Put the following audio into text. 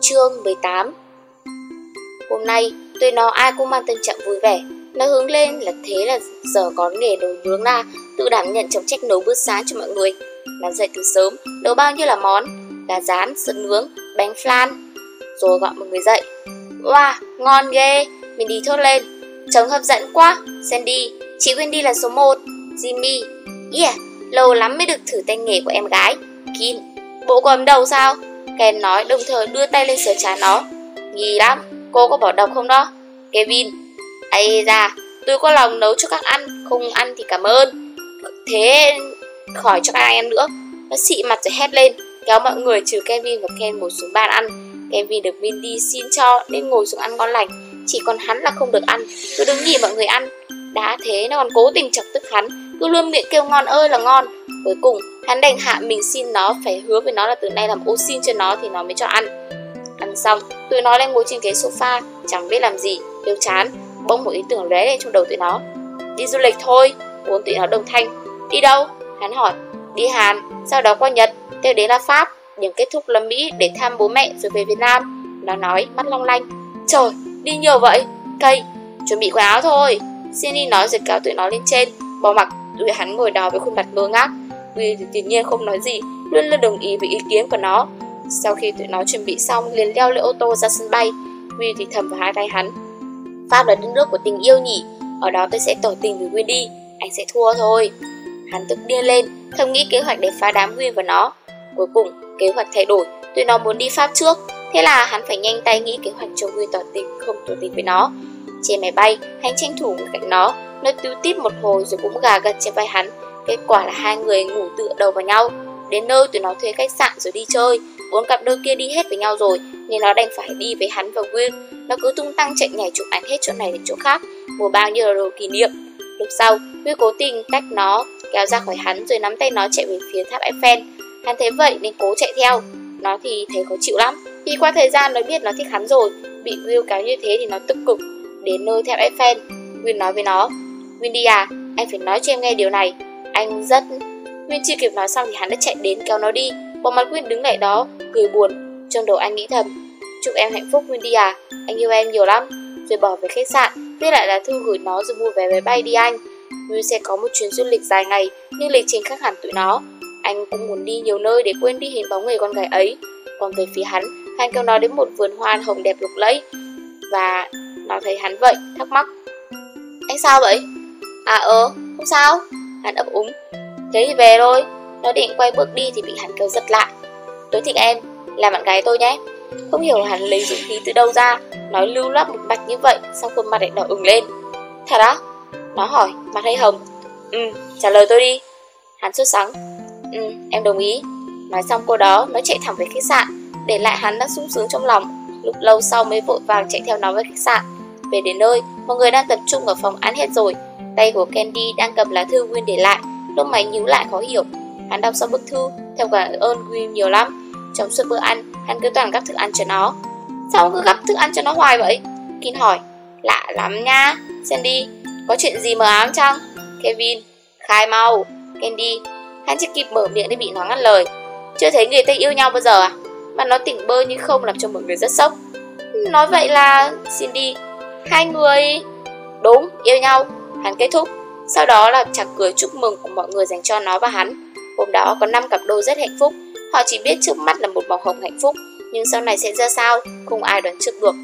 Chương 18 Hôm nay, tụi nó ai cũng mang tâm trạng vui vẻ. Nó hướng lên là thế là giờ có nghề đồ nướng la, tự đảm nhận trọng trách nấu bữa sáng cho mọi người. Nó dậy từ sớm, nấu bao nhiêu là món, gà rán, sườn nướng, bánh flan. Rồi gọi mọi người dậy. Wow, ngon ghê, mình đi thốt lên. Trông hấp dẫn quá, Sandy, chị Wendy là số 1, Jimmy. Yeah, lâu lắm mới được thử tay nghề của em gái. Kim. bộ có ấm đầu sao? Ken nói đồng thời đưa tay lên sờ chán nó. Nghi lắm, cô có bỏ độc không đó? Kevin, ấy ra, tôi có lòng nấu cho các ăn, không ăn thì cảm ơn. Thế khỏi cho các anh em nữa. Nó xị mặt rồi hét lên, kéo mọi người trừ Kevin và Ken ngồi xuống bàn ăn. Kevin được Mindy xin cho nên ngồi xuống ăn ngon lành, chỉ còn hắn là không được ăn, cứ đứng nhìn mọi người ăn. Đã thế nó còn cố tình chọc tức hắn, cứ luôn miệng kêu ngon ơi là ngon. Cuối cùng, hắn đành hạ mình xin nó phải hứa với nó là từ nay làm ô xin cho nó thì nó mới cho ăn. Ăn xong, tụi nó lên ngồi trên ghế sofa, chẳng biết làm gì, kêu chán. Bỗng một ý tưởng lóe lên trong đầu tụi nó. Đi du lịch thôi, bốn tụi nó đồng thanh. Đi đâu? Hắn hỏi. Đi Hàn, sau đó qua Nhật, tiếp đến là Pháp, điểm kết thúc là Mỹ để thăm bố mẹ rồi về Việt Nam. Nó nói, mắt long lanh. Trời, đi nhiều vậy. Cây, chuẩn bị quần áo thôi. Cindy nói rồi kéo tụi nó lên trên, bỏ mặc tụi hắn ngồi đó với khuôn mặt ngơ ngác. Huy thì tự nhiên không nói gì, luôn luôn đồng ý với ý kiến của nó. Sau khi tụi nó chuẩn bị xong, liền leo lên ô tô ra sân bay. Huy thì thầm vào hai tay hắn. Pháp là đất nước của tình yêu nhỉ, ở đó tôi sẽ tỏ tình với đi anh sẽ thua thôi. Hắn tức điên lên, thầm nghĩ kế hoạch để phá đám Huy và nó. Cuối cùng, kế hoạch thay đổi, tụi nó muốn đi Pháp trước, thế là hắn phải nhanh tay nghĩ kế hoạch cho Huy tỏ tình không tỏ tình với nó. Trên máy bay, hắn tranh thủ ngồi cạnh nó, nó tíu tít một hồi rồi cũng gà gật trên vai hắn. Kết quả là hai người ngủ tựa đầu vào nhau. Đến nơi tụi nó thuê khách sạn rồi đi chơi. Bốn cặp đôi kia đi hết với nhau rồi, nên nó đành phải đi với hắn và Will. Nó cứ tung tăng chạy nhảy chụp ảnh hết chỗ này đến chỗ khác, mua bao nhiêu đồ kỷ niệm. Lúc sau, Will cố tình tách nó, kéo ra khỏi hắn rồi nắm tay nó chạy về phía tháp Eiffel. Hắn thấy vậy nên cố chạy theo. Nó thì thấy khó chịu lắm. Khi qua thời gian nó biết nó thích hắn rồi, bị Will kéo như thế thì nó tức cực. Đến nơi tháp Eiffel, Will nói với nó, Windy à, anh phải nói cho em nghe điều này. Anh rất... Nguyên chưa kịp nói xong thì hắn đã chạy đến kéo nó đi. Bộ mặt Nguyên đứng lại đó, cười buồn. Trong đầu anh nghĩ thầm, chúc em hạnh phúc Windy à, anh yêu em nhiều lắm. Rồi bỏ về khách sạn, viết lại là thư gửi nó rồi mua vé máy bay đi anh. Nguyên sẽ có một chuyến du lịch dài ngày, nhưng lịch trình khác hẳn tụi nó. Anh cũng muốn đi nhiều nơi để quên đi hình bóng người con gái ấy. Còn về phía hắn, hắn kéo nó đến một vườn hoa hồng đẹp lục lẫy. Và nó thấy hắn vậy, thắc mắc. Anh sao vậy? À ờ, không sao. Hắn ấp úng. Thế thì về thôi. Nó định quay bước đi thì bị hắn kêu giật lại. Tôi thích em, là bạn gái tôi nhé. Không hiểu là hắn lấy dũng khí từ đâu ra. Nói lưu loát một mạch như vậy Xong khuôn mặt lại đỏ ửng lên? Thật á? Nó hỏi, mặt hay hồng. Ừ, trả lời tôi đi. Hắn sốt sắng. Ừ, em đồng ý. Nói xong cô đó, nó chạy thẳng về khách sạn. Để lại hắn đang sung sướng trong lòng. Lúc lâu sau mới vội vàng chạy theo nó về khách sạn. Về đến nơi, mọi người đang tập trung ở phòng ăn hết rồi. Tay của Candy đang cầm lá thư Win để lại, lông mày nhíu lại khó hiểu. Hắn đọc xong bức thư, theo cảm ơn Win nhiều lắm. Trong suốt bữa ăn, hắn cứ toàn gắp thức ăn cho nó. Sao cứ gắp thức ăn cho nó hoài vậy? Kin hỏi. Lạ lắm nha. Sandy, có chuyện gì mờ ám chăng? Kevin, khai mau. Candy, hắn chỉ kịp mở miệng để bị nó ngắt lời. Chưa thấy người ta yêu nhau bao giờ à? Mà nó tỉnh bơ như không làm cho mọi người rất sốc. Nói vậy là Cindy, hai người đúng yêu nhau Hắn kết thúc, sau đó là chạc cười chúc mừng của mọi người dành cho nó và hắn. Hôm đó có 5 cặp đôi rất hạnh phúc, họ chỉ biết trước mắt là một màu hồng hạnh phúc, nhưng sau này sẽ ra sao, không ai đoán trước được.